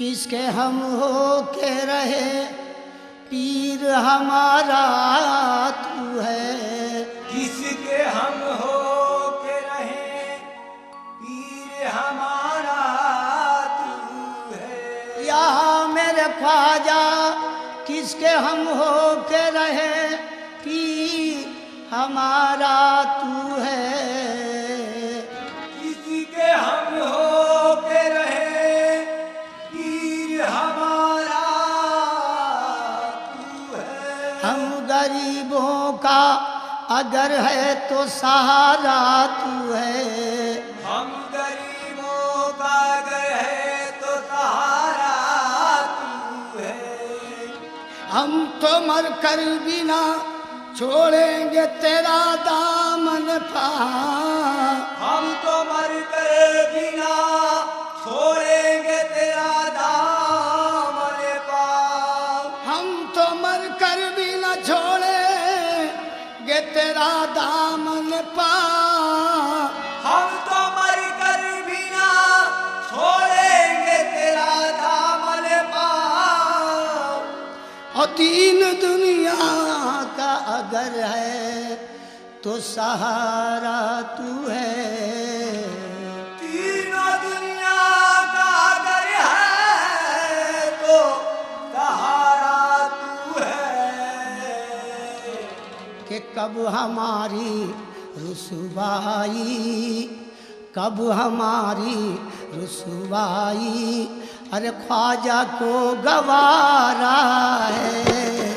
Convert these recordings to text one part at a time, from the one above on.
किसके हम हो के रहे? पीर हमारा तू है। किसके हम हो के रहे? पीर हमारा तू है। यहाँ मेरे ख्वाजा किसके हम हो के रहे? पीर हमारा अगर है तो सहारा तू है। हम गरीबों का अगर है तो सहारा तू है। हम तो मर कर बिना छोड़ेंगे तेरा दामन पा। हम तो मर कर बिना छोड़ेंगे तेरा दामन पा। हम तो मर कर बिना छोड़ेंगे तेरा दामन पा। और तीन दुनिया का अगर है तो सहारा तू है। कब हमारी रसुबाई कब हमारी रसुबाई अरे ख्वाजा को गवारा है।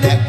Yeah.